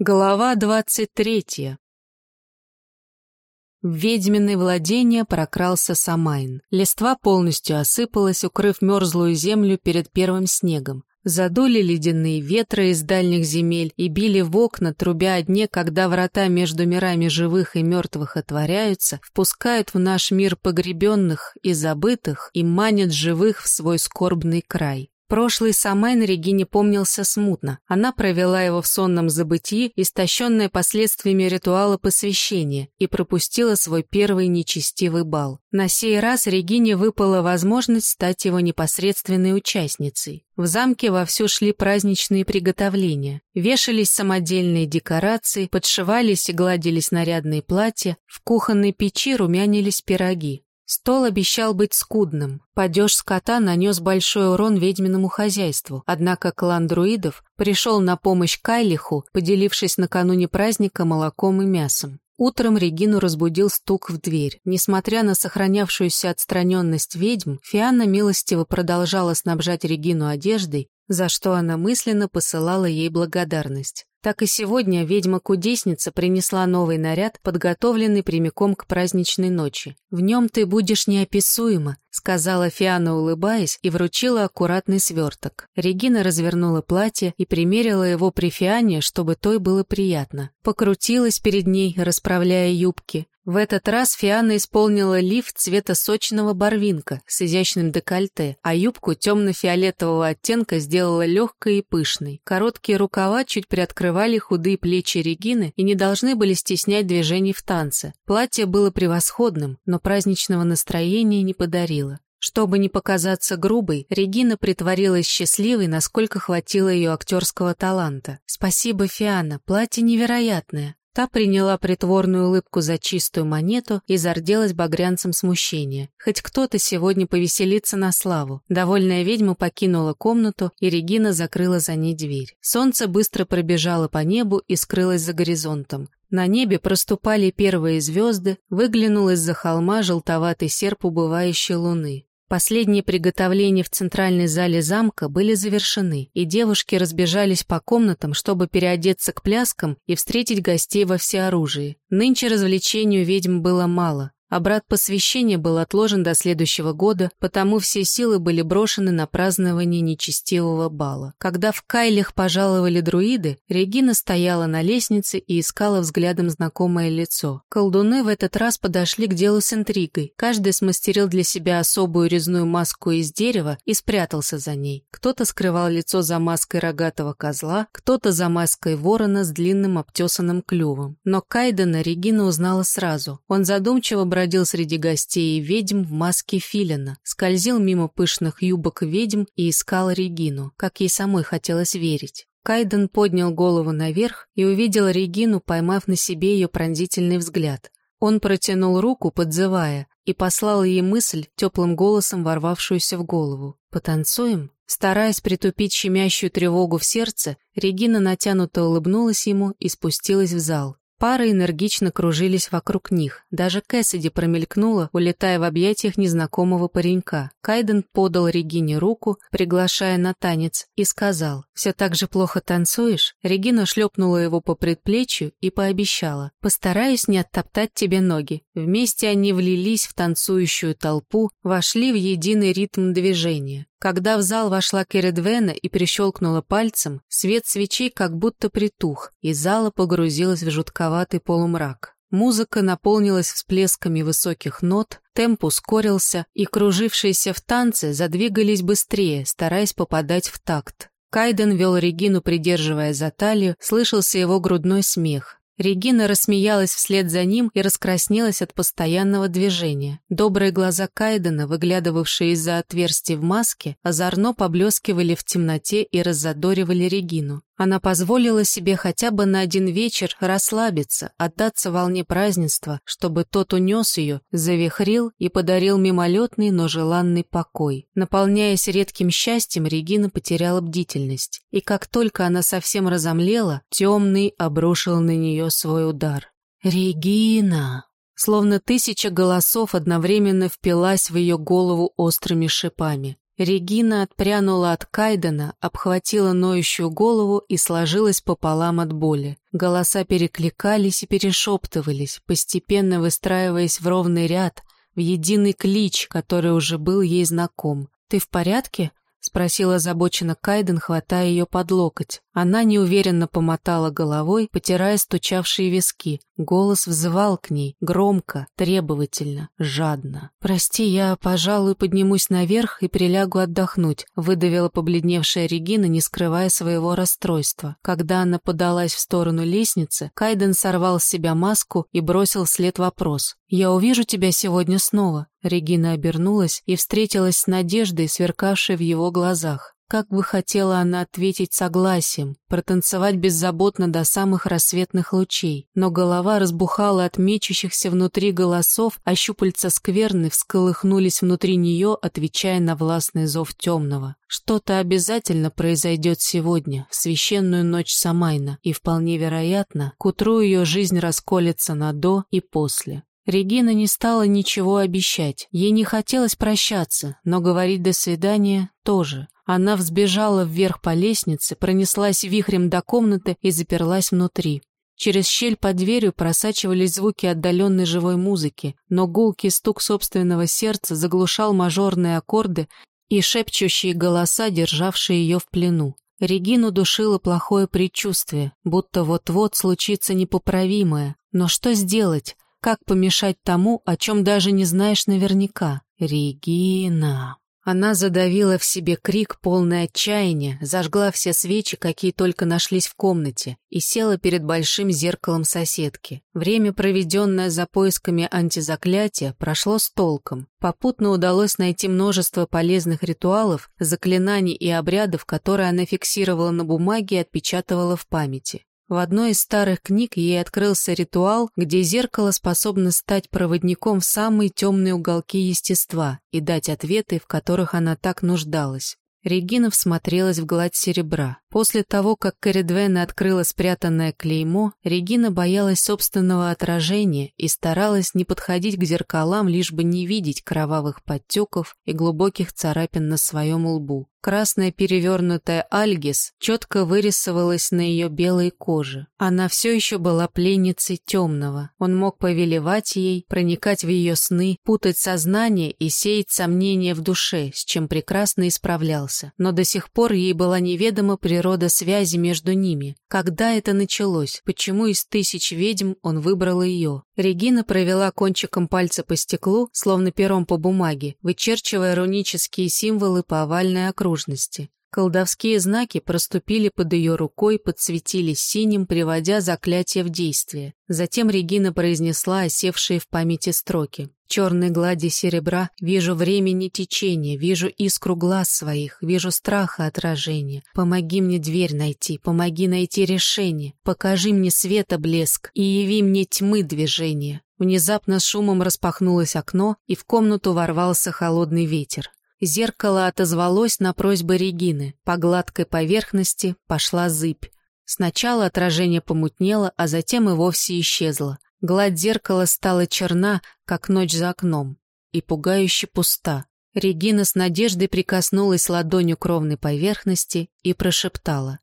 Глава двадцать третья. В ведьминое владение прокрался Самайн. Листва полностью осыпалась, укрыв мерзлую землю перед первым снегом. Задули ледяные ветры из дальних земель и били в окна, трубя о дне, когда врата между мирами живых и мертвых отворяются, впускают в наш мир погребенных и забытых и манят живых в свой скорбный край. Прошлый Самайн Регине помнился смутно. Она провела его в сонном забытьи, истощенная последствиями ритуала посвящения, и пропустила свой первый нечестивый бал. На сей раз Регине выпала возможность стать его непосредственной участницей. В замке вовсю шли праздничные приготовления. Вешались самодельные декорации, подшивались и гладились нарядные платья, в кухонной печи румянились пироги. Стол обещал быть скудным. Падеж скота нанес большой урон ведьминому хозяйству, однако клан друидов пришел на помощь Кайлиху, поделившись накануне праздника молоком и мясом. Утром Регину разбудил стук в дверь. Несмотря на сохранявшуюся отстраненность ведьм, Фианна милостиво продолжала снабжать Регину одеждой, за что она мысленно посылала ей благодарность. Так и сегодня ведьма-кудесница принесла новый наряд, подготовленный прямиком к праздничной ночи. «В нем ты будешь неописуема», — сказала Фиана, улыбаясь, и вручила аккуратный сверток. Регина развернула платье и примерила его при Фиане, чтобы той было приятно. Покрутилась перед ней, расправляя юбки. В этот раз Фиана исполнила лифт цвета сочного барвинка с изящным декольте, а юбку темно-фиолетового оттенка сделала легкой и пышной. Короткие рукава чуть приоткрывали худые плечи Регины и не должны были стеснять движений в танце. Платье было превосходным, но праздничного настроения не подарило. Чтобы не показаться грубой, Регина притворилась счастливой, насколько хватило ее актерского таланта. «Спасибо, Фиана, платье невероятное. Та приняла притворную улыбку за чистую монету и зарделась багрянцем смущения. Хоть кто-то сегодня повеселится на славу. Довольная ведьма покинула комнату, и Регина закрыла за ней дверь. Солнце быстро пробежало по небу и скрылось за горизонтом. На небе проступали первые звезды, выглянул из-за холма желтоватый серп убывающей луны. Последние приготовления в центральной зале замка были завершены, и девушки разбежались по комнатам, чтобы переодеться к пляскам и встретить гостей во всеоружии. Нынче развлечению ведьм было мало. Обряд посвящения был отложен до следующего года, потому все силы были брошены на празднование нечестивого бала. Когда в Кайлях пожаловали друиды, Регина стояла на лестнице и искала взглядом знакомое лицо. Колдуны в этот раз подошли к делу с интригой. Каждый смастерил для себя особую резную маску из дерева и спрятался за ней. Кто-то скрывал лицо за маской рогатого козла, кто-то за маской ворона с длинным обтесанным клювом. Но Кайдена Регина узнала сразу. Он задумчиво бродил бродил среди гостей и ведьм в маске филина, скользил мимо пышных юбок ведьм и искал Регину, как ей самой хотелось верить. Кайден поднял голову наверх и увидел Регину, поймав на себе ее пронзительный взгляд. Он протянул руку, подзывая, и послал ей мысль, теплым голосом ворвавшуюся в голову. «Потанцуем?» Стараясь притупить щемящую тревогу в сердце, Регина натянуто улыбнулась ему и спустилась в зал. Пары энергично кружились вокруг них. Даже Кэссиди промелькнула, улетая в объятиях незнакомого паренька. Кайден подал Регине руку, приглашая на танец, и сказал «Все так же плохо танцуешь?» Регина шлепнула его по предплечью и пообещала «Постараюсь не оттоптать тебе ноги». Вместе они влились в танцующую толпу, вошли в единый ритм движения. Когда в зал вошла Кередвена и прищелкнула пальцем, свет свечей как будто притух, и зала погрузилась в жутковатый полумрак. Музыка наполнилась всплесками высоких нот, темп ускорился, и кружившиеся в танце задвигались быстрее, стараясь попадать в такт. Кайден вел Регину, придерживая за талию, слышался его грудной смех. Регина рассмеялась вслед за ним и раскраснелась от постоянного движения. Добрые глаза Кайдена, выглядывавшие из-за отверстий в маске, озорно поблескивали в темноте и раззадоривали Регину. Она позволила себе хотя бы на один вечер расслабиться, отдаться волне празднества, чтобы тот унес ее, завихрил и подарил мимолетный, но желанный покой. Наполняясь редким счастьем, Регина потеряла бдительность. И как только она совсем разомлела, темный обрушил на нее свой удар. «Регина!» Словно тысяча голосов одновременно впилась в ее голову острыми шипами. Регина отпрянула от Кайдена, обхватила ноющую голову и сложилась пополам от боли. Голоса перекликались и перешептывались, постепенно выстраиваясь в ровный ряд, в единый клич, который уже был ей знаком. «Ты в порядке?» — спросила озабоченно Кайден, хватая ее под локоть. Она неуверенно помотала головой, потирая стучавшие виски. Голос взывал к ней, громко, требовательно, жадно. «Прости, я, пожалуй, поднимусь наверх и прилягу отдохнуть», выдавила побледневшая Регина, не скрывая своего расстройства. Когда она подалась в сторону лестницы, Кайден сорвал с себя маску и бросил вслед вопрос. «Я увижу тебя сегодня снова». Регина обернулась и встретилась с надеждой, сверкавшей в его глазах. Как бы хотела она ответить согласием, протанцевать беззаботно до самых рассветных лучей, но голова разбухала от мечущихся внутри голосов, а щупальца скверны всколыхнулись внутри нее, отвечая на властный зов темного. Что-то обязательно произойдет сегодня, в священную ночь Самайна, и вполне вероятно, к утру ее жизнь расколется на «до» и «после». Регина не стала ничего обещать. Ей не хотелось прощаться, но говорить «до свидания» тоже. Она взбежала вверх по лестнице, пронеслась вихрем до комнаты и заперлась внутри. Через щель под дверью просачивались звуки отдаленной живой музыки, но гулкий стук собственного сердца заглушал мажорные аккорды и шепчущие голоса, державшие ее в плену. Регину душило плохое предчувствие, будто вот-вот случится непоправимое. Но что сделать? Как помешать тому, о чем даже не знаешь наверняка? Регина. Она задавила в себе крик, полный отчаяния, зажгла все свечи, какие только нашлись в комнате, и села перед большим зеркалом соседки. Время, проведенное за поисками антизаклятия, прошло с толком. Попутно удалось найти множество полезных ритуалов, заклинаний и обрядов, которые она фиксировала на бумаге и отпечатывала в памяти. В одной из старых книг ей открылся ритуал, где зеркало способно стать проводником в самые темные уголки естества и дать ответы, в которых она так нуждалась. Регина всмотрелась в гладь серебра. После того, как Коридвена открыла спрятанное клеймо, Регина боялась собственного отражения и старалась не подходить к зеркалам, лишь бы не видеть кровавых подтеков и глубоких царапин на своем лбу. Красная перевернутая альгис четко вырисовалась на ее белой коже. Она все еще была пленницей темного. Он мог повелевать ей, проникать в ее сны, путать сознание и сеять сомнения в душе, с чем прекрасно исправлялся. Но до сих пор ей была неведома природа связи между ними. Когда это началось? Почему из тысяч ведьм он выбрал ее? Регина провела кончиком пальца по стеклу, словно пером по бумаге, вычерчивая рунические символы по овальной окружности. Колдовские знаки проступили под ее рукой, подсветились синим, приводя заклятие в действие. Затем Регина произнесла осевшие в памяти строки. В черной глади серебра вижу времени течение, вижу искру глаз своих, вижу страха отражения. Помоги мне дверь найти, помоги найти решение, покажи мне света блеск и яви мне тьмы движения. Внезапно с шумом распахнулось окно, и в комнату ворвался холодный ветер. Зеркало отозвалось на просьбы Регины. По гладкой поверхности пошла зыбь. Сначала отражение помутнело, а затем и вовсе исчезло. Гладь зеркала стала черна, как ночь за окном, и пугающе пуста. Регина с надеждой прикоснулась ладонью к ровной поверхности и прошептала.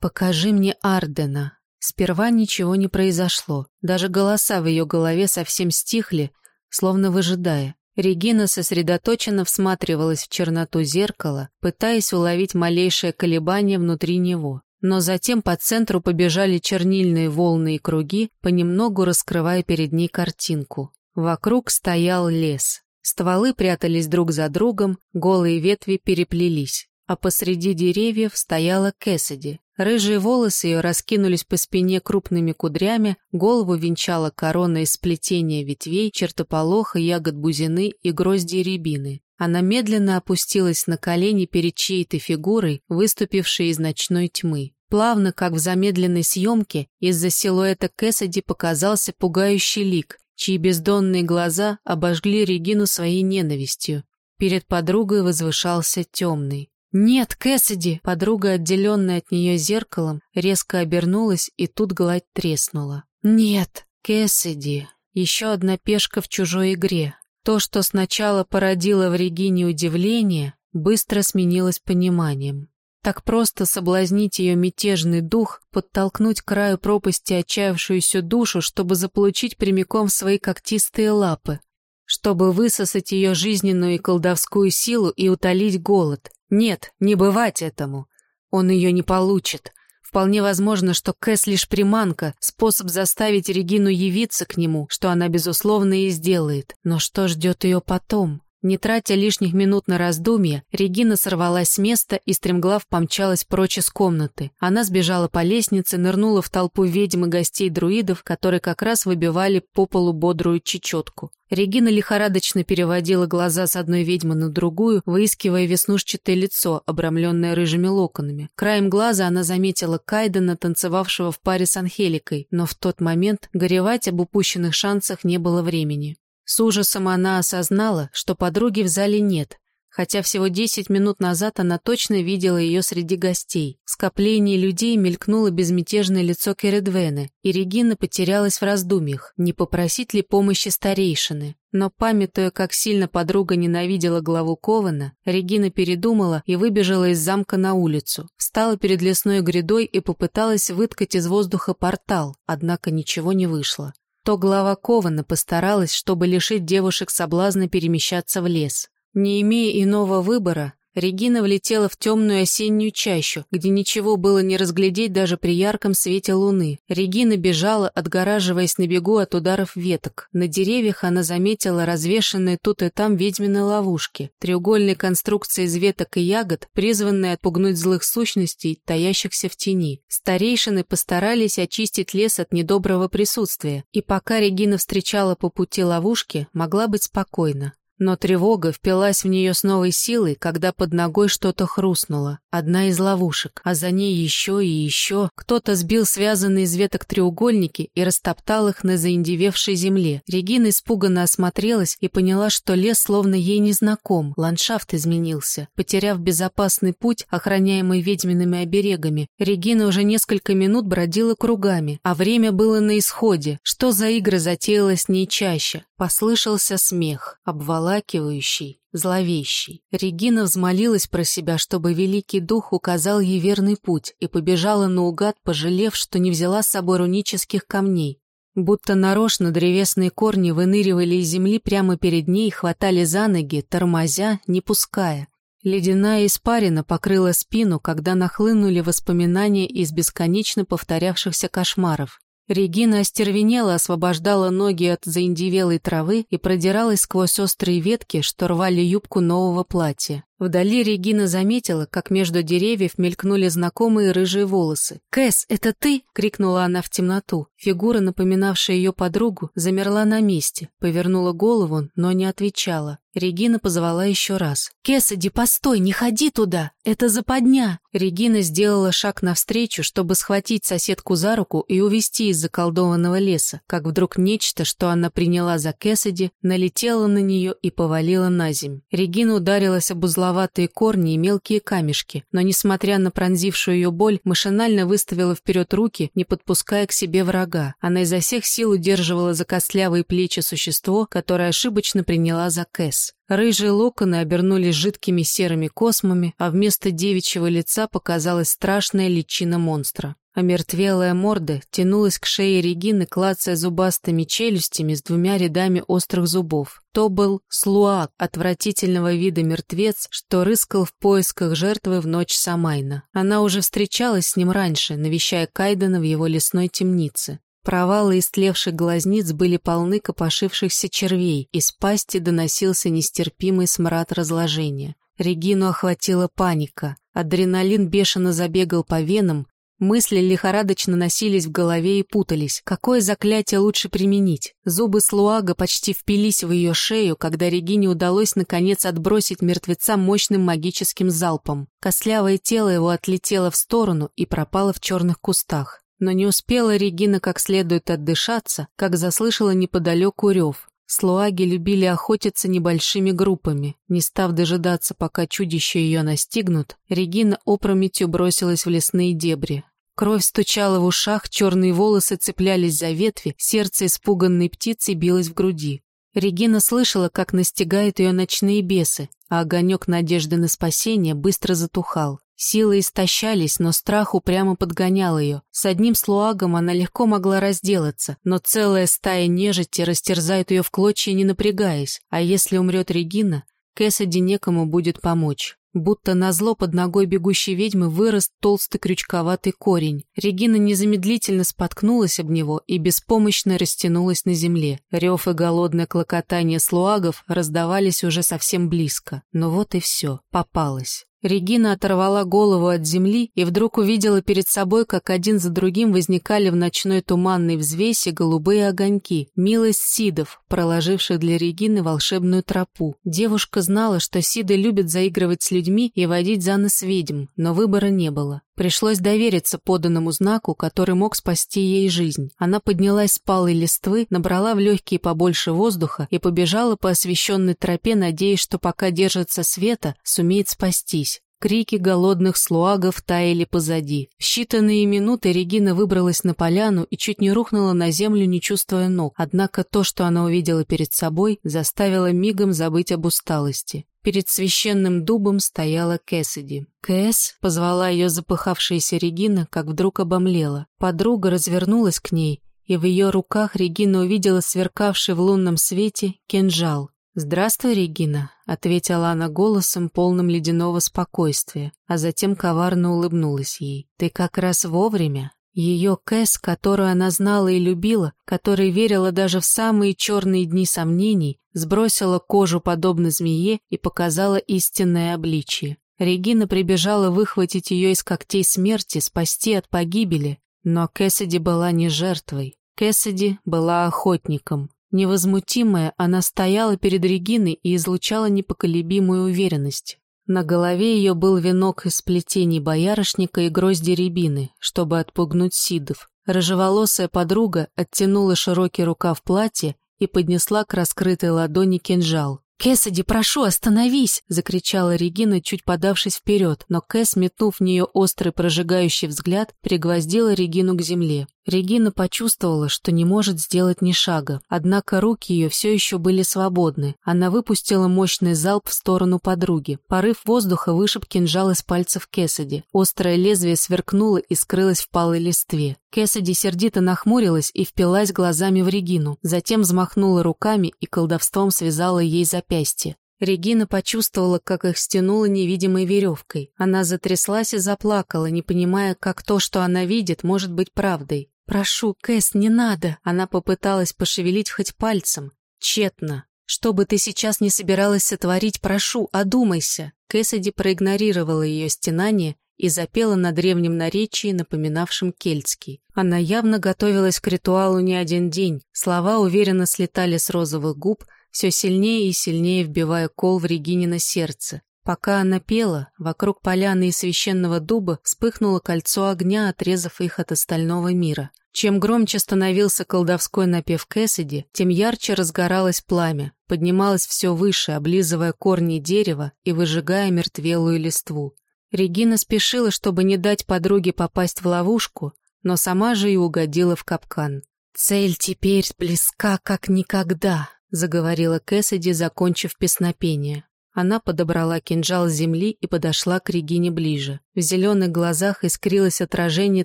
«Покажи мне Ардена». Сперва ничего не произошло. Даже голоса в ее голове совсем стихли, словно выжидая. Регина сосредоточенно всматривалась в черноту зеркала, пытаясь уловить малейшее колебание внутри него. Но затем по центру побежали чернильные волны и круги, понемногу раскрывая перед ней картинку. Вокруг стоял лес. Стволы прятались друг за другом, голые ветви переплелись. А посреди деревьев стояла Кэссиди, Рыжие волосы ее раскинулись по спине крупными кудрями, голову венчала корона из сплетения ветвей, чертополоха, ягод бузины и грозди рябины. Она медленно опустилась на колени перед чьей-то фигурой, выступившей из ночной тьмы. Плавно, как в замедленной съемке, из-за силуэта Кэссиди показался пугающий лик, чьи бездонные глаза обожгли Регину своей ненавистью. Перед подругой возвышался темный. «Нет, Кэссиди!» Подруга, отделенная от нее зеркалом, резко обернулась, и тут гладь треснула. «Нет, Кэссиди!» Еще одна пешка в чужой игре. То, что сначала породило в Регине удивление, быстро сменилось пониманием. Так просто соблазнить ее мятежный дух, подтолкнуть к краю пропасти отчаявшуюся душу, чтобы заполучить прямиком в свои когтистые лапы, чтобы высосать ее жизненную и колдовскую силу и утолить голод. Нет, не бывать этому. Он ее не получит. Вполне возможно, что Кэс лишь приманка, способ заставить Регину явиться к нему, что она, безусловно, и сделает. Но что ждет ее потом? Не тратя лишних минут на раздумья, Регина сорвалась с места и стремглав помчалась прочь из комнаты. Она сбежала по лестнице, нырнула в толпу ведьм и гостей друидов, которые как раз выбивали по полу бодрую чечетку. Регина лихорадочно переводила глаза с одной ведьмы на другую, выискивая веснушчатое лицо, обрамленное рыжими локонами. Краем глаза она заметила Кайдена, танцевавшего в паре с Анхеликой, но в тот момент горевать об упущенных шансах не было времени. С ужасом она осознала, что подруги в зале нет, хотя всего десять минут назад она точно видела ее среди гостей. В скоплении людей мелькнуло безмятежное лицо Кередвены, и Регина потерялась в раздумьях, не попросить ли помощи старейшины. Но, памятуя, как сильно подруга ненавидела главу Кована, Регина передумала и выбежала из замка на улицу. Встала перед лесной грядой и попыталась выткать из воздуха портал, однако ничего не вышло то глава Кована постаралась, чтобы лишить девушек соблазна перемещаться в лес. Не имея иного выбора, Регина влетела в темную осеннюю чащу, где ничего было не разглядеть даже при ярком свете луны. Регина бежала, отгораживаясь на бегу от ударов веток. На деревьях она заметила развешанные тут и там ведьмины ловушки, треугольные конструкции из веток и ягод, призванные отпугнуть злых сущностей, таящихся в тени. Старейшины постарались очистить лес от недоброго присутствия, и пока Регина встречала по пути ловушки, могла быть спокойна. Но тревога впилась в нее с новой силой, когда под ногой что-то хрустнуло. Одна из ловушек, а за ней еще и еще. Кто-то сбил связанные из веток треугольники и растоптал их на заиндевевшей земле. Регина испуганно осмотрелась и поняла, что лес словно ей не знаком. Ландшафт изменился. Потеряв безопасный путь, охраняемый ведьмиными оберегами, Регина уже несколько минут бродила кругами, а время было на исходе. Что за игры затеялось ней чаще? Послышался смех, обволакивающий, зловещий. Регина взмолилась про себя, чтобы Великий Дух указал ей верный путь, и побежала наугад, пожалев, что не взяла с собой рунических камней. Будто нарочно древесные корни выныривали из земли прямо перед ней, хватали за ноги, тормозя, не пуская. Ледяная испарина покрыла спину, когда нахлынули воспоминания из бесконечно повторявшихся кошмаров. Регина остервенела, освобождала ноги от заиндивелой травы и продиралась сквозь острые ветки, что рвали юбку нового платья. Вдали Регина заметила, как между деревьев мелькнули знакомые рыжие волосы. «Кэс, это ты?» — крикнула она в темноту. Фигура, напоминавшая ее подругу, замерла на месте, повернула голову, но не отвечала. Регина позвала еще раз. «Кесади, постой, не ходи туда! Это западня!» Регина сделала шаг навстречу, чтобы схватить соседку за руку и увести из заколдованного леса, как вдруг нечто, что она приняла за Кесади, налетело на нее и повалило на земь. Регина ударилась об узловатый узловатые корни и мелкие камешки, но, несмотря на пронзившую ее боль, машинально выставила вперед руки, не подпуская к себе врага. Она изо всех сил удерживала за костлявые плечи существо, которое ошибочно приняла за Кэс. Рыжие локоны обернулись жидкими серыми космами, а вместо девичьего лица показалась страшная личина монстра. Омертвелая морда тянулась к шее Регины, клацая зубастыми челюстями с двумя рядами острых зубов. То был слуак, отвратительного вида мертвец, что рыскал в поисках жертвы в ночь Самайна. Она уже встречалась с ним раньше, навещая Кайдена в его лесной темнице. Провалы истлевших глазниц были полны копошившихся червей, из пасти доносился нестерпимый смрад разложения. Регину охватила паника. Адреналин бешено забегал по венам, Мысли лихорадочно носились в голове и путались. Какое заклятие лучше применить? Зубы Слуага почти впились в ее шею, когда Регине удалось наконец отбросить мертвеца мощным магическим залпом. Костлявое тело его отлетело в сторону и пропало в черных кустах. Но не успела Регина как следует отдышаться, как заслышала неподалеку рев. Слуаги любили охотиться небольшими группами. Не став дожидаться, пока чудища ее настигнут, Регина опрометью бросилась в лесные дебри. Кровь стучала в ушах, черные волосы цеплялись за ветви, сердце испуганной птицы билось в груди. Регина слышала, как настигают ее ночные бесы, а огонек надежды на спасение быстро затухал. Силы истощались, но страх упрямо подгонял ее. С одним слуагом она легко могла разделаться, но целая стая нежити растерзает ее в клочья, не напрягаясь. А если умрет Регина, Кэссиди некому будет помочь. Будто назло под ногой бегущей ведьмы вырос толстый крючковатый корень. Регина незамедлительно споткнулась об него и беспомощно растянулась на земле. Рев и голодное клокотание слуагов раздавались уже совсем близко. Но вот и все, попалась. Регина оторвала голову от земли и вдруг увидела перед собой, как один за другим возникали в ночной туманной взвесе голубые огоньки, милость сидов, проложивших для Регины волшебную тропу. Девушка знала, что сиды любят заигрывать с людьми и водить за нос ведьм, но выбора не было. Пришлось довериться поданному знаку, который мог спасти ей жизнь. Она поднялась с палой листвы, набрала в легкие побольше воздуха и побежала по освещенной тропе, надеясь, что пока держится света, сумеет спастись. Крики голодных слуагов таяли позади. В считанные минуты Регина выбралась на поляну и чуть не рухнула на землю, не чувствуя ног. Однако то, что она увидела перед собой, заставило мигом забыть об усталости. Перед священным дубом стояла Кэссиди. «Кэс?» — позвала ее запыхавшаяся Регина, как вдруг обомлела. Подруга развернулась к ней, и в ее руках Регина увидела сверкавший в лунном свете кинжал. «Здравствуй, Регина», — ответила она голосом, полным ледяного спокойствия, а затем коварно улыбнулась ей. «Ты как раз вовремя». Ее Кэс, которую она знала и любила, которой верила даже в самые черные дни сомнений, сбросила кожу подобно змее и показала истинное обличие. Регина прибежала выхватить ее из когтей смерти, спасти от погибели, но Кэссиди была не жертвой. Кэссиди была охотником. Невозмутимая, она стояла перед Региной и излучала непоколебимую уверенность. На голове ее был венок из плетений боярышника и грозди рябины, чтобы отпугнуть сидов. Рыжеволосая подруга оттянула широкий рукав платья и поднесла к раскрытой ладони кинжал. «Кэссиди, прошу, остановись!» — закричала Регина, чуть подавшись вперед, но Кэс, метнув в нее острый прожигающий взгляд, пригвоздила Регину к земле. Регина почувствовала, что не может сделать ни шага, однако руки ее все еще были свободны. Она выпустила мощный залп в сторону подруги. Порыв воздуха вышиб кинжал из пальцев Кэссиди. Острое лезвие сверкнуло и скрылось в палой листве. Кэссиди сердито нахмурилась и впилась глазами в Регину, затем взмахнула руками и колдовством связала ей запястье. Регина почувствовала, как их стянуло невидимой веревкой. Она затряслась и заплакала, не понимая, как то, что она видит, может быть правдой. «Прошу, Кэс, не надо!» Она попыталась пошевелить хоть пальцем. Тщетно. «Что бы ты сейчас не собиралась сотворить, прошу, одумайся!» Кэссиди проигнорировала ее стенание и запела на древнем наречии, напоминавшем кельтский. Она явно готовилась к ритуалу не один день. Слова уверенно слетали с розовых губ, все сильнее и сильнее вбивая кол в Регинино сердце. Пока она пела, вокруг поляны и священного дуба вспыхнуло кольцо огня, отрезав их от остального мира. Чем громче становился колдовской напев Кэссиди, тем ярче разгоралось пламя, поднималось все выше, облизывая корни дерева и выжигая мертвелую листву. Регина спешила, чтобы не дать подруге попасть в ловушку, но сама же и угодила в капкан. «Цель теперь близка, как никогда», — заговорила Кэссиди, закончив песнопение. Она подобрала кинжал с земли и подошла к Регине ближе. В зеленых глазах искрилось отражение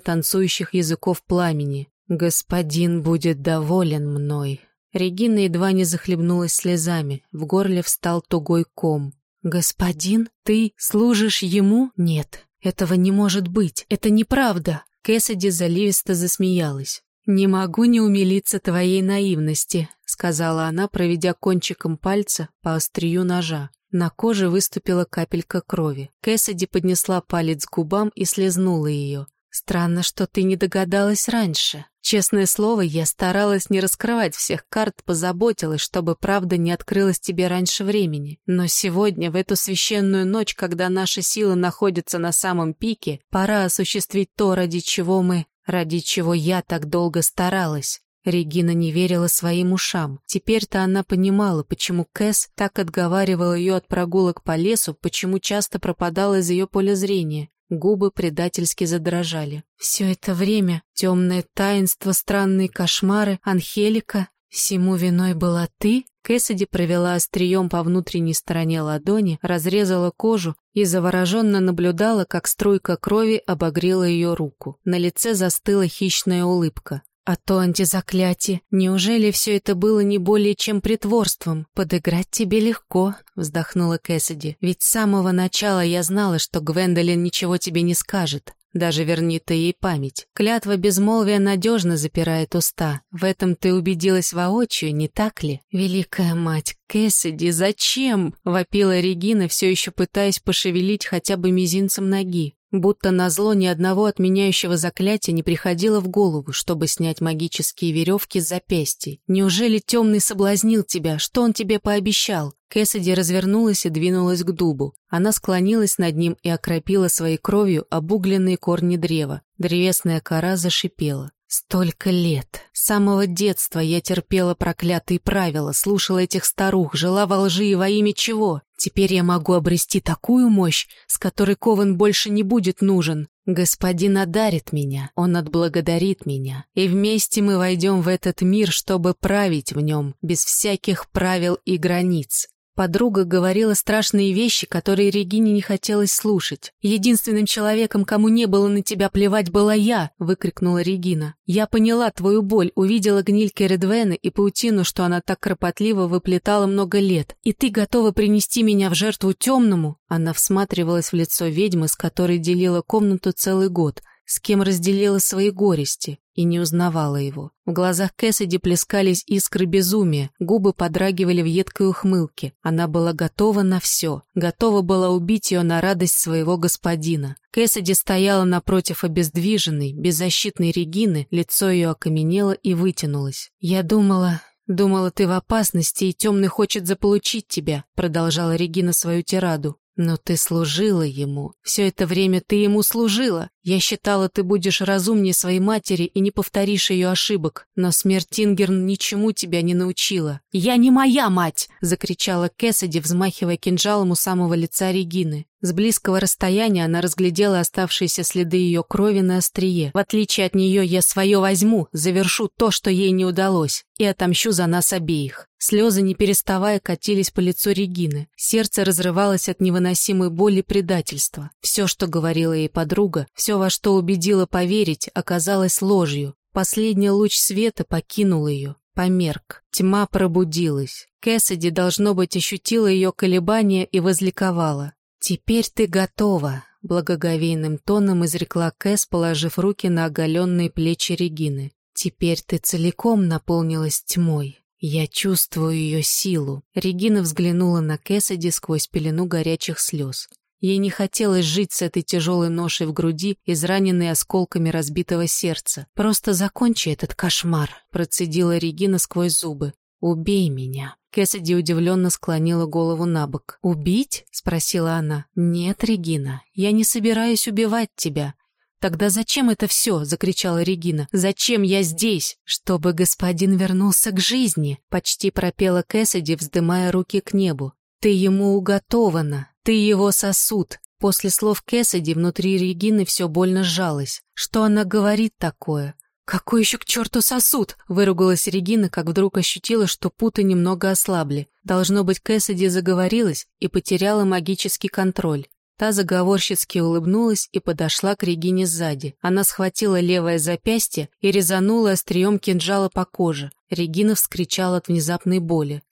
танцующих языков пламени. «Господин будет доволен мной». Регина едва не захлебнулась слезами, в горле встал тугой ком. «Господин, ты служишь ему? Нет, этого не может быть, это неправда!» Кэссиди заливисто засмеялась. «Не могу не умилиться твоей наивности», — сказала она, проведя кончиком пальца по острию ножа. На коже выступила капелька крови. Кэссиди поднесла палец к губам и слезнула ее. «Странно, что ты не догадалась раньше. Честное слово, я старалась не раскрывать всех карт, позаботилась, чтобы правда не открылась тебе раньше времени. Но сегодня, в эту священную ночь, когда наша сила находится на самом пике, пора осуществить то, ради чего мы... ради чего я так долго старалась. Регина не верила своим ушам. Теперь-то она понимала, почему Кэс так отговаривал ее от прогулок по лесу, почему часто пропадал из ее поля зрения. Губы предательски задрожали. Все это время темное таинство, странные кошмары, Анхелика. Всему виной была ты? Кэссиди провела острием по внутренней стороне ладони, разрезала кожу и завороженно наблюдала, как струйка крови обогрела ее руку. На лице застыла хищная улыбка. А то антизаклятие. Неужели все это было не более чем притворством? Подыграть тебе легко, вздохнула Кэссиди. Ведь с самого начала я знала, что Гвендолин ничего тебе не скажет. Даже верни ты ей память. Клятва безмолвия надежно запирает уста. В этом ты убедилась воочию, не так ли? Великая мать, Кэссиди, зачем? Вопила Регина, все еще пытаясь пошевелить хотя бы мизинцем ноги. Будто назло ни одного отменяющего заклятия не приходило в голову, чтобы снять магические веревки с запястья. Неужели темный соблазнил тебя? Что он тебе пообещал? Кэссиди развернулась и двинулась к дубу. Она склонилась над ним и окропила своей кровью обугленные корни древа. Древесная кора зашипела. Столько лет. С самого детства я терпела проклятые правила, слушала этих старух, жила во лжи и во имя чего? Теперь я могу обрести такую мощь, с которой Ковен больше не будет нужен. Господин одарит меня, он отблагодарит меня, и вместе мы войдем в этот мир, чтобы править в нем, без всяких правил и границ. Подруга говорила страшные вещи, которые Регине не хотелось слушать. «Единственным человеком, кому не было на тебя плевать, была я!» — выкрикнула Регина. «Я поняла твою боль, увидела гниль Кередвена и паутину, что она так кропотливо выплетала много лет. И ты готова принести меня в жертву темному?» Она всматривалась в лицо ведьмы, с которой делила комнату целый год — с кем разделила свои горести, и не узнавала его. В глазах Кэссиди плескались искры безумия, губы подрагивали в едкой ухмылке. Она была готова на все, готова была убить ее на радость своего господина. Кэссиди стояла напротив обездвиженной, беззащитной Регины, лицо ее окаменело и вытянулось. «Я думала, «Думала, ты в опасности, и темный хочет заполучить тебя», продолжала Регина свою тираду. Но ты служила ему. Все это время ты ему служила. Я считала, ты будешь разумнее своей матери и не повторишь ее ошибок. Но смерть Тингерн ничему тебя не научила. «Я не моя мать!» — закричала Кэссиди, взмахивая кинжалом у самого лица Регины. С близкого расстояния она разглядела оставшиеся следы ее крови на острие. В отличие от нее я свое возьму, завершу то, что ей не удалось, и отомщу за нас обеих. Слезы, не переставая, катились по лицу Регины. Сердце разрывалось от невыносимой боли предательства. Все, что говорила ей подруга, все, во что убедила поверить, оказалось ложью. Последний луч света покинул ее померк. Тьма пробудилась. Кэссиди, должно быть, ощутила ее колебания и возликовала. «Теперь ты готова», — благоговейным тоном изрекла Кэс, положив руки на оголенные плечи Регины. «Теперь ты целиком наполнилась тьмой. Я чувствую ее силу». Регина взглянула на Кэссиди сквозь пелену горячих слез. Ей не хотелось жить с этой тяжелой ношей в груди, израненной осколками разбитого сердца. «Просто закончи этот кошмар», — процедила Регина сквозь зубы. «Убей меня». Кэссиди удивленно склонила голову на бок. «Убить?» — спросила она. «Нет, Регина, я не собираюсь убивать тебя. «Тогда зачем это все?» — закричала Регина. «Зачем я здесь?» «Чтобы господин вернулся к жизни!» — почти пропела Кэссиди, вздымая руки к небу. «Ты ему уготована! Ты его сосуд!» После слов Кэссиди внутри Регины все больно сжалось. Что она говорит такое? «Какой еще к черту сосуд?» — выругалась Регина, как вдруг ощутила, что путы немного ослабли. Должно быть, Кэссиди заговорилась и потеряла магический контроль. Та заговорщицки улыбнулась и подошла к Регине сзади. Она схватила левое запястье и резанула острием кинжала по коже. Регина вскричала от внезапной боли.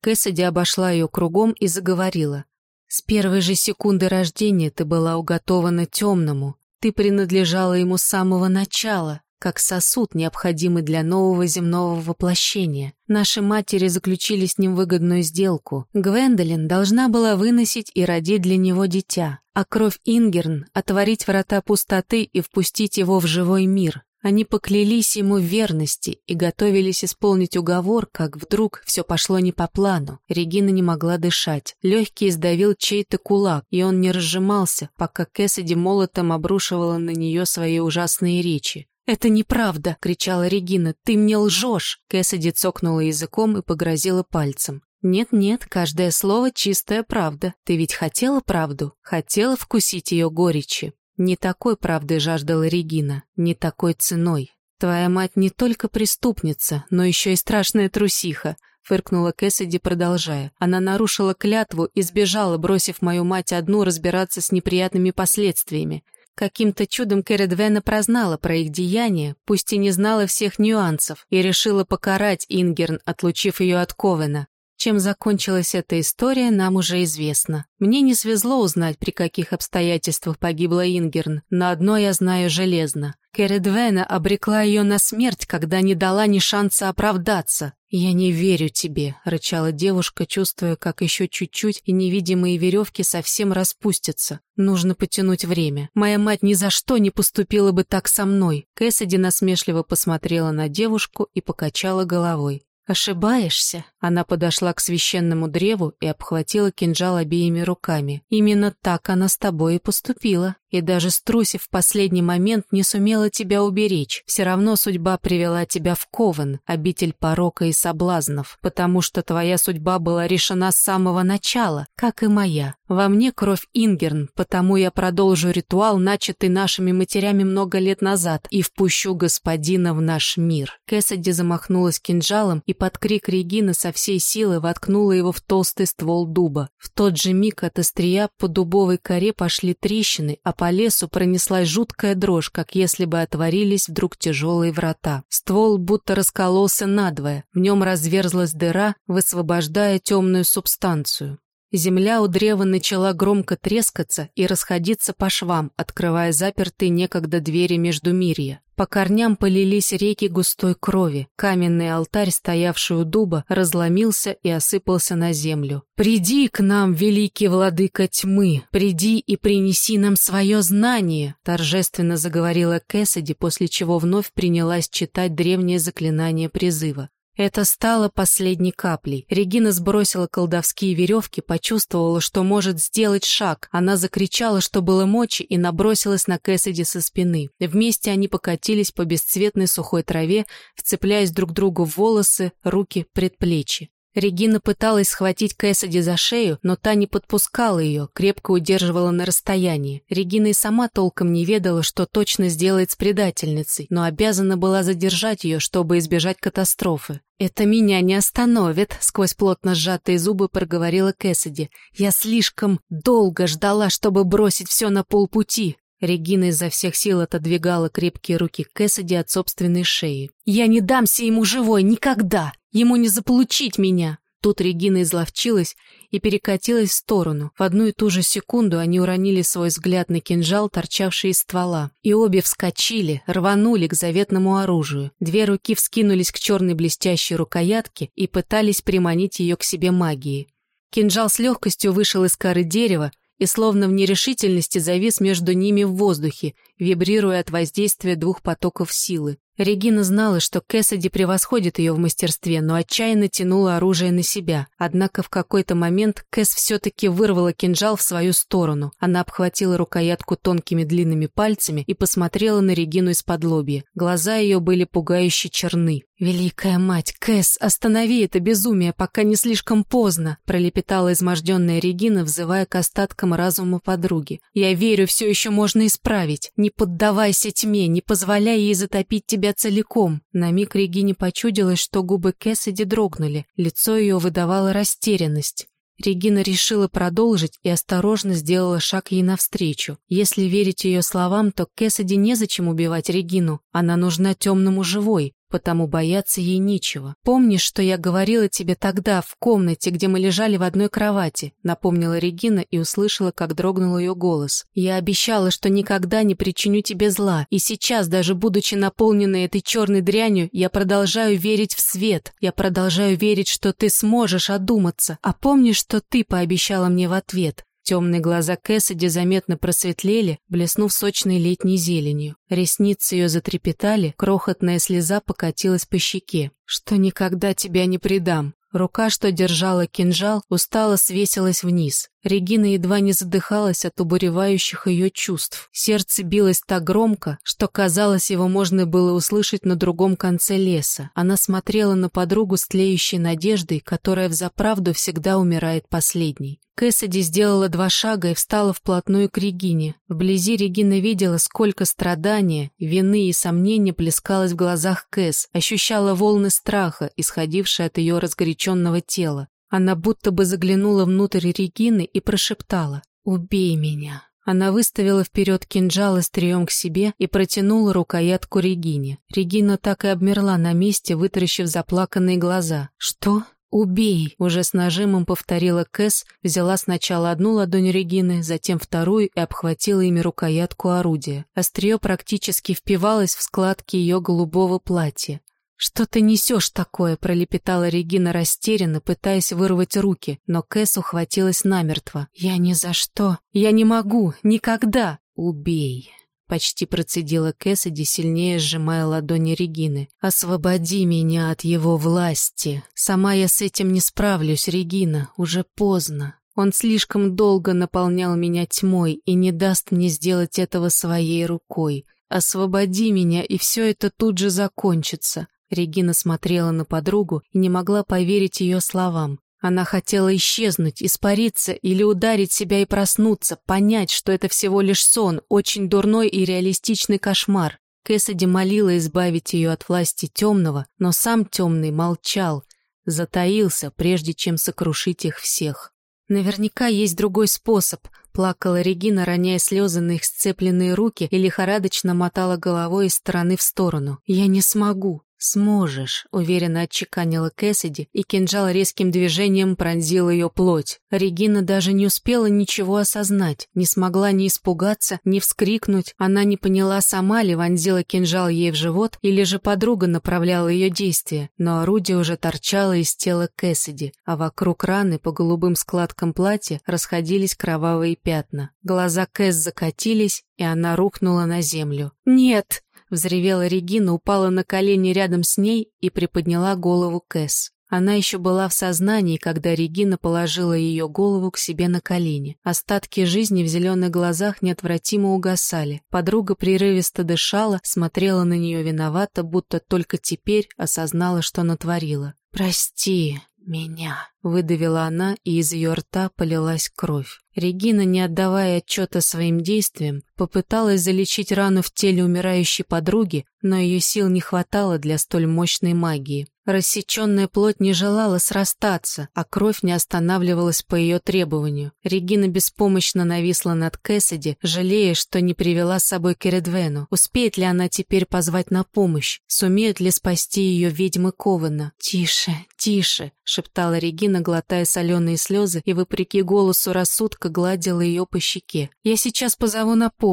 Кэссиди обошла ее кругом и заговорила. «С первой же секунды рождения ты была уготована темному. Ты принадлежала ему с самого начала как сосуд, необходимый для нового земного воплощения. Наши матери заключили с ним выгодную сделку. Гвендолин должна была выносить и родить для него дитя, а кровь Ингерн — отворить врата пустоты и впустить его в живой мир. Они поклялись ему в верности и готовились исполнить уговор, как вдруг все пошло не по плану. Регина не могла дышать. Легкий сдавил чей-то кулак, и он не разжимался, пока Кэссиди молотом обрушивала на нее свои ужасные речи. «Это неправда!» — кричала Регина. «Ты мне лжешь!» Кэссиди цокнула языком и погрозила пальцем. «Нет-нет, каждое слово — чистая правда. Ты ведь хотела правду? Хотела вкусить ее горечи?» Не такой правды жаждала Регина, не такой ценой. Твоя мать не только преступница, но еще и страшная трусиха. — фыркнула Кэссиди, продолжая. Она нарушила клятву и сбежала, бросив мою мать одну разбираться с неприятными последствиями. Каким-то чудом Кередвена прознала про их деяния, пусть и не знала всех нюансов, и решила покарать Ингерн, отлучив ее от Ковена. Чем закончилась эта история, нам уже известно. Мне не свезло узнать, при каких обстоятельствах погибла Ингерн, но одно я знаю железно. Кередвена обрекла ее на смерть, когда не дала ни шанса оправдаться. «Я не верю тебе», — рычала девушка, чувствуя, как еще чуть-чуть и невидимые веревки совсем распустятся. «Нужно потянуть время. Моя мать ни за что не поступила бы так со мной». Кэссиди насмешливо посмотрела на девушку и покачала головой. «Ошибаешься?» Она подошла к священному древу и обхватила кинжал обеими руками. «Именно так она с тобой и поступила. И даже струсив в последний момент не сумела тебя уберечь. Все равно судьба привела тебя в Ковен, обитель порока и соблазнов, потому что твоя судьба была решена с самого начала, как и моя. Во мне кровь Ингерн, потому я продолжу ритуал, начатый нашими матерями много лет назад, и впущу господина в наш мир». Кэссиди замахнулась кинжалом и под крик Регины со всей силы воткнула его в толстый ствол дуба. В тот же миг от острия по дубовой коре пошли трещины, а по лесу пронеслась жуткая дрожь, как если бы отворились вдруг тяжелые врата. Ствол будто раскололся надвое, в нем разверзлась дыра, высвобождая темную субстанцию. Земля у древа начала громко трескаться и расходиться по швам, открывая запертые некогда двери между мирья. По корням полились реки густой крови. Каменный алтарь, стоявший у дуба, разломился и осыпался на землю. «Приди к нам, великий владыка тьмы! Приди и принеси нам свое знание!» торжественно заговорила Кэссиди, после чего вновь принялась читать древнее заклинание призыва. Это стало последней каплей. Регина сбросила колдовские веревки, почувствовала, что может сделать шаг. Она закричала, что было мочи, и набросилась на Кэссиди со спины. Вместе они покатились по бесцветной сухой траве, вцепляясь друг другу в волосы, руки, предплечья. Регина пыталась схватить Кэссиди за шею, но та не подпускала ее, крепко удерживала на расстоянии. Регина и сама толком не ведала, что точно сделает с предательницей, но обязана была задержать ее, чтобы избежать катастрофы. «Это меня не остановит», — сквозь плотно сжатые зубы проговорила Кэссиди. «Я слишком долго ждала, чтобы бросить все на полпути». Регина изо всех сил отодвигала крепкие руки Кэссиди от собственной шеи. «Я не дамся ему живой никогда! Ему не заполучить меня!» Тут Регина изловчилась и перекатилась в сторону. В одну и ту же секунду они уронили свой взгляд на кинжал, торчавший из ствола. И обе вскочили, рванули к заветному оружию. Две руки вскинулись к черной блестящей рукоятке и пытались приманить ее к себе магией. Кинжал с легкостью вышел из коры дерева, и словно в нерешительности завис между ними в воздухе, вибрируя от воздействия двух потоков силы. Регина знала, что Кэссиди превосходит ее в мастерстве, но отчаянно тянула оружие на себя. Однако в какой-то момент Кэс все-таки вырвала кинжал в свою сторону. Она обхватила рукоятку тонкими длинными пальцами и посмотрела на Регину из-под лобья. Глаза ее были пугающе черны. «Великая мать, Кэс, останови это безумие, пока не слишком поздно!» пролепетала изможденная Регина, взывая к остаткам разума подруги. «Я верю, все еще можно исправить. Не поддавайся тьме, не позволяй ей затопить тебя целиком!» На миг Регине почудилось, что губы Кэссиди дрогнули, лицо ее выдавало растерянность. Регина решила продолжить и осторожно сделала шаг ей навстречу. Если верить ее словам, то Кэссиди незачем убивать Регину, она нужна темному живой, потому бояться ей нечего. «Помнишь, что я говорила тебе тогда, в комнате, где мы лежали в одной кровати?» напомнила Регина и услышала, как дрогнул ее голос. «Я обещала, что никогда не причиню тебе зла, и сейчас, даже будучи наполненной этой черной дрянью, я продолжаю верить в свет, я продолжаю верить, что ты сможешь одуматься. А помнишь, что ты пообещала мне в ответ? Темные глаза Кэссиди заметно просветлели, блеснув сочной летней зеленью. Ресницы ее затрепетали, крохотная слеза покатилась по щеке. «Что никогда тебя не предам!» Рука, что держала кинжал, устало свесилась вниз. Регина едва не задыхалась от убуревающих ее чувств. Сердце билось так громко, что, казалось, его можно было услышать на другом конце леса. Она смотрела на подругу с тлеющей надеждой, которая взаправду всегда умирает последней. Кэссиди сделала два шага и встала вплотную к Регине. Вблизи Регина видела, сколько страдания, вины и сомнения плескалось в глазах Кэс, ощущала волны страха, исходившие от ее разгоряченного тела. Она будто бы заглянула внутрь Регины и прошептала «Убей меня». Она выставила вперед кинжал острием к себе и протянула рукоятку Регине. Регина так и обмерла на месте, вытаращив заплаканные глаза. «Что?» «Убей!» — уже с нажимом повторила Кэс, взяла сначала одну ладонь Регины, затем вторую и обхватила ими рукоятку орудия. Острие практически впивалось в складки ее голубого платья. «Что ты несешь такое?» — пролепетала Регина растерянно, пытаясь вырвать руки, но Кэс ухватилась намертво. «Я ни за что! Я не могу! Никогда! Убей!» Почти процедила Кэссиди, сильнее сжимая ладони Регины. «Освободи меня от его власти. Сама я с этим не справлюсь, Регина. Уже поздно. Он слишком долго наполнял меня тьмой и не даст мне сделать этого своей рукой. Освободи меня, и все это тут же закончится». Регина смотрела на подругу и не могла поверить ее словам. Она хотела исчезнуть, испариться или ударить себя и проснуться, понять, что это всего лишь сон, очень дурной и реалистичный кошмар. Кэссиди молила избавить ее от власти темного, но сам темный молчал, затаился, прежде чем сокрушить их всех. «Наверняка есть другой способ», — плакала Регина, роняя слезы на их сцепленные руки и лихорадочно мотала головой из стороны в сторону. «Я не смогу. «Сможешь», — уверенно отчеканила Кэссиди, и кинжал резким движением пронзил ее плоть. Регина даже не успела ничего осознать, не смогла ни испугаться, ни вскрикнуть. Она не поняла, сама ли вонзила кинжал ей в живот, или же подруга направляла ее действия. Но орудие уже торчало из тела Кэссиди, а вокруг раны по голубым складкам платья расходились кровавые пятна. Глаза Кэс закатились, и она рухнула на землю. «Нет!» Взревела Регина, упала на колени рядом с ней и приподняла голову Кэс. Она еще была в сознании, когда Регина положила ее голову к себе на колени. Остатки жизни в зеленых глазах неотвратимо угасали. Подруга прерывисто дышала, смотрела на нее виновато, будто только теперь осознала, что натворила. «Прости меня», — выдавила она, и из ее рта полилась кровь. Регина, не отдавая отчета своим действиям, попыталась залечить рану в теле умирающей подруги, но ее сил не хватало для столь мощной магии. Рассеченная плоть не желала срастаться, а кровь не останавливалась по ее требованию. Регина беспомощно нависла над Кэссиди, жалея, что не привела с собой Кередвену. Успеет ли она теперь позвать на помощь? Сумеют ли спасти ее ведьмы Кована? «Тише, тише!» — шептала Регина, глотая соленые слезы и, вопреки голосу рассудка, гладила ее по щеке. «Я сейчас позову на помощь.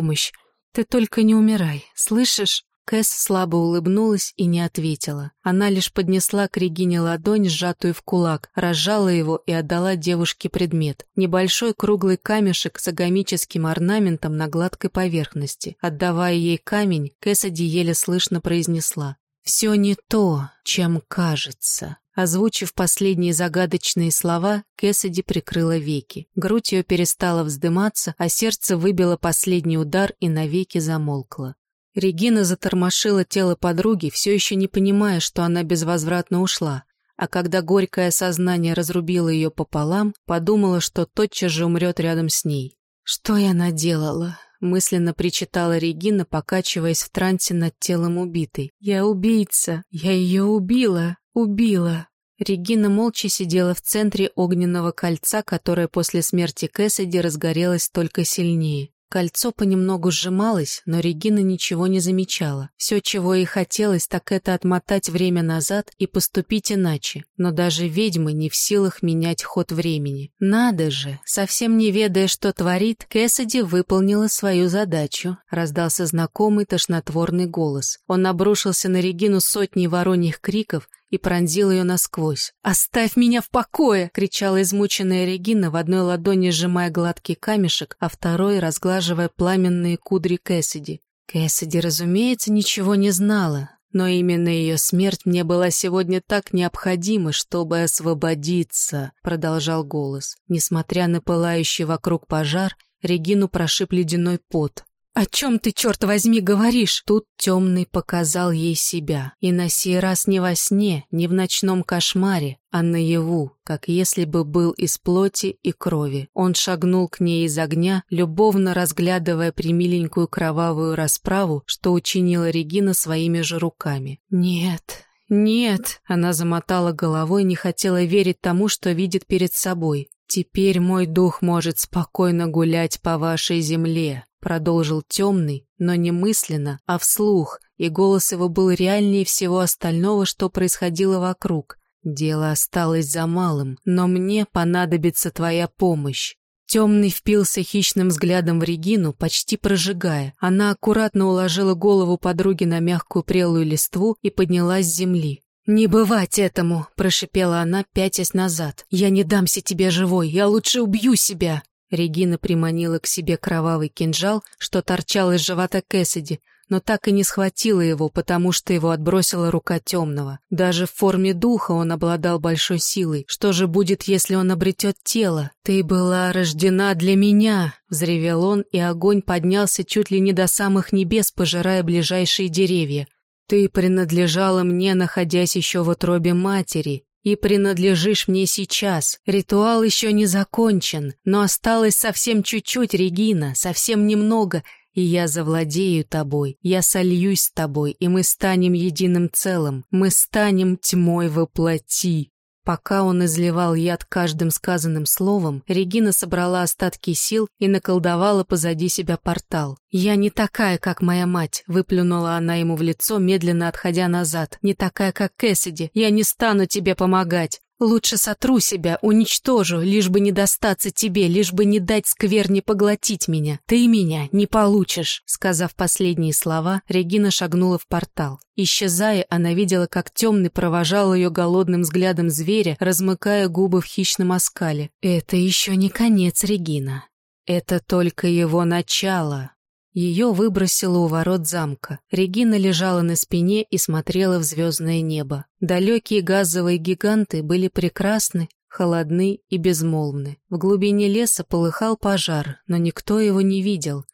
Ты только не умирай, слышишь?» Кэс слабо улыбнулась и не ответила. Она лишь поднесла к Регине ладонь, сжатую в кулак, разжала его и отдала девушке предмет. Небольшой круглый камешек с агамическим орнаментом на гладкой поверхности. Отдавая ей камень, Кэссиди еле слышно произнесла. «Все не то, чем кажется». Озвучив последние загадочные слова, Кэссиди прикрыла веки. Грудь ее перестала вздыматься, а сердце выбило последний удар и навеки замолкло. Регина затормошила тело подруги, все еще не понимая, что она безвозвратно ушла. А когда горькое сознание разрубило ее пополам, подумала, что тотчас же умрет рядом с ней. «Что я наделала?» — мысленно причитала Регина, покачиваясь в трансе над телом убитой. «Я убийца! Я ее убила! Убила!» Регина молча сидела в центре огненного кольца, которое после смерти Кэссиди разгорелось только сильнее. Кольцо понемногу сжималось, но Регина ничего не замечала. Все, чего ей хотелось, так это отмотать время назад и поступить иначе. Но даже ведьмы не в силах менять ход времени. Надо же, совсем не ведая, что творит, Кэссиди выполнила свою задачу. Раздался знакомый тошнотворный голос. Он обрушился на Регину сотней вороньих криков, и пронзил ее насквозь. «Оставь меня в покое!» — кричала измученная Регина, в одной ладони сжимая гладкий камешек, а второй разглаживая пламенные кудри Кэссиди. Кэссиди, разумеется, ничего не знала, но именно ее смерть мне была сегодня так необходима, чтобы освободиться, продолжал голос. Несмотря на пылающий вокруг пожар, Регину прошиб ледяной пот. «О чем ты, черт возьми, говоришь?» Тут темный показал ей себя. И на сей раз не во сне, не в ночном кошмаре, а наяву, как если бы был из плоти и крови. Он шагнул к ней из огня, любовно разглядывая примиленькую кровавую расправу, что учинила Регина своими же руками. «Нет, нет!» Она замотала головой, не хотела верить тому, что видит перед собой. «Теперь мой дух может спокойно гулять по вашей земле», продолжил темный, но не мысленно, а вслух, и голос его был реальнее всего остального, что происходило вокруг. «Дело осталось за малым, но мне понадобится твоя помощь». Темный впился хищным взглядом в Регину, почти прожигая. Она аккуратно уложила голову подруги на мягкую прелую листву и поднялась с земли. «Не бывать этому!» – прошипела она, пятясь назад. «Я не дамся тебе живой, я лучше убью себя!» Регина приманила к себе кровавый кинжал, что торчал из живота Кэссиди, но так и не схватила его, потому что его отбросила рука темного. Даже в форме духа он обладал большой силой. Что же будет, если он обретет тело? «Ты была рождена для меня!» — взревел он, и огонь поднялся чуть ли не до самых небес, пожирая ближайшие деревья. «Ты принадлежала мне, находясь еще в утробе матери, и принадлежишь мне сейчас. Ритуал еще не закончен, но осталось совсем чуть-чуть, Регина, совсем немного, и я завладею тобой, я сольюсь с тобой, и мы станем единым целым, мы станем тьмой воплоти. Пока он изливал яд каждым сказанным словом, Регина собрала остатки сил и наколдовала позади себя портал. «Я не такая, как моя мать», — выплюнула она ему в лицо, медленно отходя назад. «Не такая, как Кэссиди. Я не стану тебе помогать. Лучше сотру себя, уничтожу, лишь бы не достаться тебе, лишь бы не дать скверне поглотить меня. Ты меня не получишь. Сказав последние слова, Регина шагнула в портал. Исчезая, она видела, как темный провожал ее голодным взглядом зверя, размыкая губы в хищном оскале. Это еще не конец, Регина. Это только его начало. Ее выбросило у ворот замка. Регина лежала на спине и смотрела в звездное небо. Далекие газовые гиганты были прекрасны, холодны и безмолвны. В глубине леса полыхал пожар, но никто его не видел.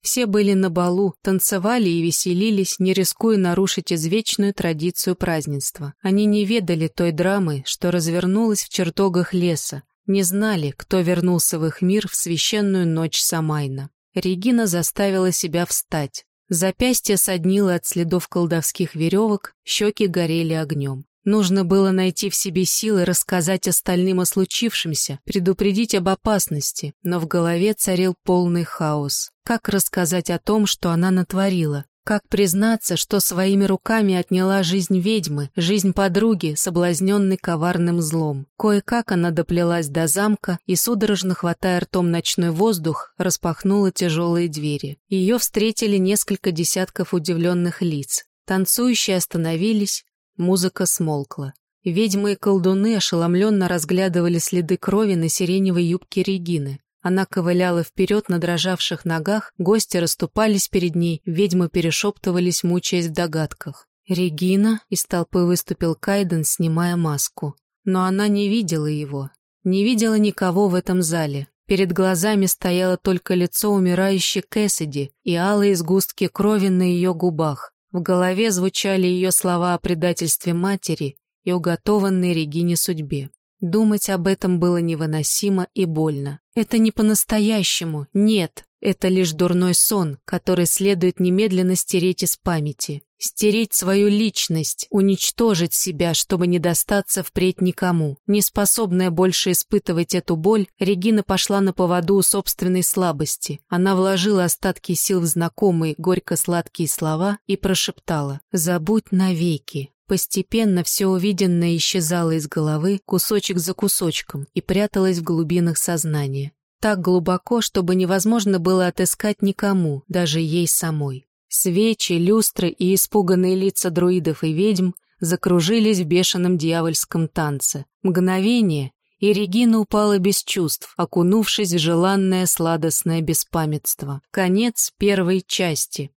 Все были на балу, танцевали и веселились, не рискуя нарушить извечную традицию празднества. Они не ведали той драмы, что развернулась в чертогах леса, не знали, кто вернулся в их мир в священную ночь Самайна. Регина заставила себя встать. Запястье соднило от следов колдовских веревок, щеки горели огнем. Нужно было найти в себе силы рассказать остальным о случившемся, предупредить об опасности, но в голове царил полный хаос. Как рассказать о том, что она натворила? Как признаться, что своими руками отняла жизнь ведьмы, жизнь подруги, соблазненной коварным злом? Кое-как она доплелась до замка и, судорожно хватая ртом ночной воздух, распахнула тяжелые двери. Ее встретили несколько десятков удивленных лиц. Танцующие остановились, музыка смолкла. Ведьмы и колдуны ошеломленно разглядывали следы крови на сиреневой юбке Регины. Она ковыляла вперед на дрожавших ногах, гости расступались перед ней, ведьмы перешептывались, мучаясь в догадках. «Регина?» — из толпы выступил Кайден, снимая маску. Но она не видела его. Не видела никого в этом зале. Перед глазами стояло только лицо умирающей Кэссиди и алые сгустки крови на ее губах. В голове звучали ее слова о предательстве матери и уготованной Регине судьбе. Думать об этом было невыносимо и больно. Это не по-настоящему, нет. Это лишь дурной сон, который следует немедленно стереть из памяти. Стереть свою личность, уничтожить себя, чтобы не достаться впредь никому. Неспособная больше испытывать эту боль, Регина пошла на поводу у собственной слабости. Она вложила остатки сил в знакомые горько-сладкие слова и прошептала «Забудь навеки, Постепенно все увиденное исчезало из головы кусочек за кусочком и пряталось в глубинах сознания. Так глубоко, чтобы невозможно было отыскать никому, даже ей самой. Свечи, люстры и испуганные лица друидов и ведьм закружились в бешеном дьявольском танце. Мгновение, и Регина упала без чувств, окунувшись в желанное сладостное беспамятство. Конец первой части.